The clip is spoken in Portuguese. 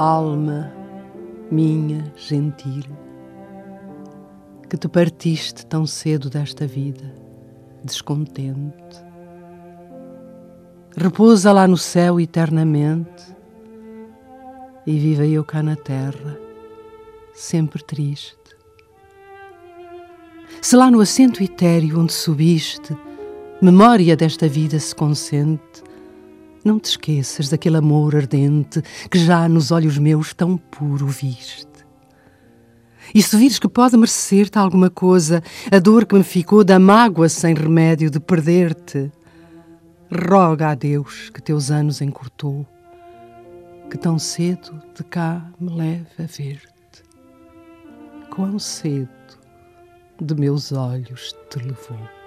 Alma minha gentil, que te partiste tão cedo desta vida, descontente. Repousa lá no céu eternamente e viva eu cá na terra, sempre triste. Se lá no assento etéreo onde subiste, memória desta vida se consente, não te esqueças daquele amor ardente que já nos olhos meus tão puro viste. E se vires que pode merecer-te alguma coisa, a dor que me ficou da mágoa sem remédio de perder-te, roga a Deus que teus anos encurtou, que tão cedo de cá me leve a ver-te. Quão cedo de meus olhos te levou.